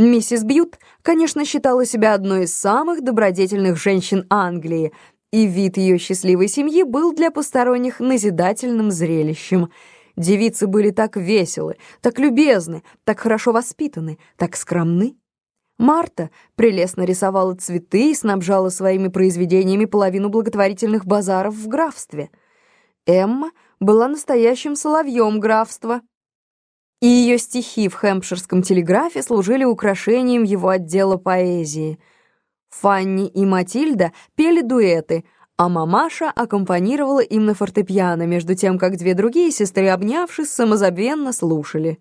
Миссис Бьют, конечно, считала себя одной из самых добродетельных женщин Англии, и вид ее счастливой семьи был для посторонних назидательным зрелищем. Девицы были так веселы, так любезны, так хорошо воспитаны, так скромны. Марта прелестно рисовала цветы и снабжала своими произведениями половину благотворительных базаров в графстве. Эмма была настоящим соловьем графства, и ее стихи в хэмпширском телеграфе служили украшением его отдела поэзии. Фанни и Матильда пели дуэты, а мамаша аккомпанировала им на фортепиано, между тем, как две другие сестры, обнявшись, самозабвенно слушали.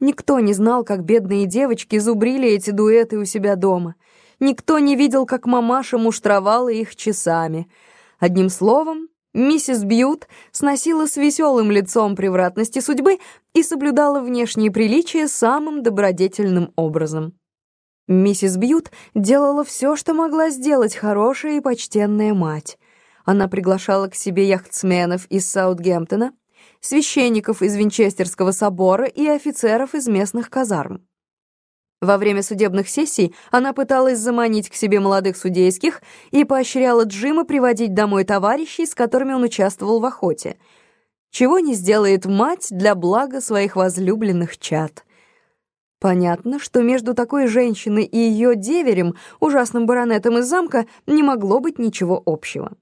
Никто не знал, как бедные девочки зубрили эти дуэты у себя дома. Никто не видел, как мамаша муштровала их часами. Одним словом, Миссис Бьют сносила с веселым лицом превратности судьбы и соблюдала внешние приличия самым добродетельным образом. Миссис Бьют делала все, что могла сделать хорошая и почтенная мать. Она приглашала к себе яхтсменов из Саутгемптона, священников из Винчестерского собора и офицеров из местных казарм. Во время судебных сессий она пыталась заманить к себе молодых судейских и поощряла Джима приводить домой товарищей, с которыми он участвовал в охоте. Чего не сделает мать для блага своих возлюбленных чад. Понятно, что между такой женщиной и ее деверем, ужасным баронетом из замка, не могло быть ничего общего.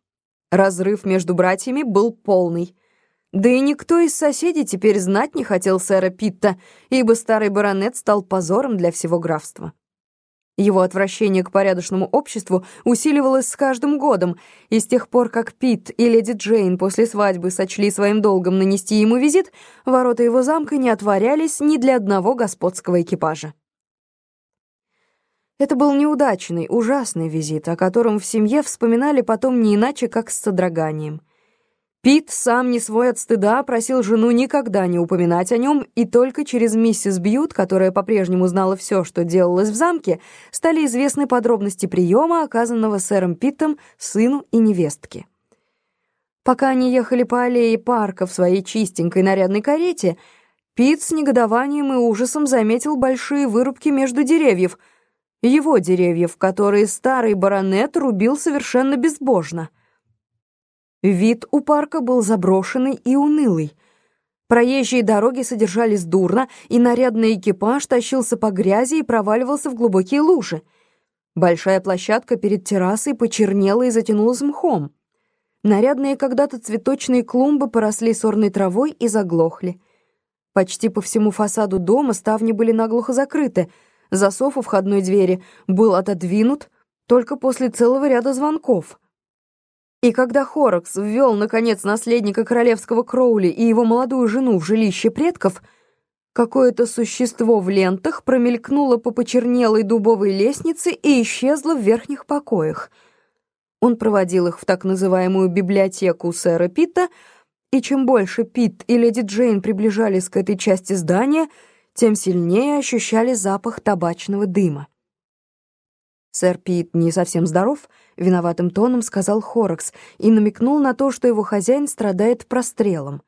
Разрыв между братьями был полный. Да и никто из соседей теперь знать не хотел сэра Питта, ибо старый баронет стал позором для всего графства. Его отвращение к порядочному обществу усиливалось с каждым годом, и с тех пор, как Питт и леди Джейн после свадьбы сочли своим долгом нанести ему визит, ворота его замка не отворялись ни для одного господского экипажа. Это был неудачный, ужасный визит, о котором в семье вспоминали потом не иначе, как с содроганием. Пит, сам не свой от стыда, просил жену никогда не упоминать о нем, и только через миссис Бьют, которая по-прежнему знала все, что делалось в замке, стали известны подробности приема, оказанного сэром Питтом сыну и невестке. Пока они ехали по аллее парка в своей чистенькой нарядной карете, Пит с негодованием и ужасом заметил большие вырубки между деревьев, его деревьев, которые старый баронет рубил совершенно безбожно — Вид у парка был заброшенный и унылый. Проезжие дороги содержались дурно, и нарядный экипаж тащился по грязи и проваливался в глубокие лужи. Большая площадка перед террасой почернела и затянулась мхом. Нарядные когда-то цветочные клумбы поросли сорной травой и заглохли. Почти по всему фасаду дома ставни были наглухо закрыты, засов у входной двери был отодвинут только после целого ряда звонков — и когда Хорокс ввел, наконец, наследника королевского Кроули и его молодую жену в жилище предков, какое-то существо в лентах промелькнуло по почернелой дубовой лестнице и исчезло в верхних покоях. Он проводил их в так называемую библиотеку сэра Питта, и чем больше Питт и леди Джейн приближались к этой части здания, тем сильнее ощущали запах табачного дыма. Сэр Пит не совсем здоров, виноватым тоном сказал Хоракс и намекнул на то, что его хозяин страдает прострелом.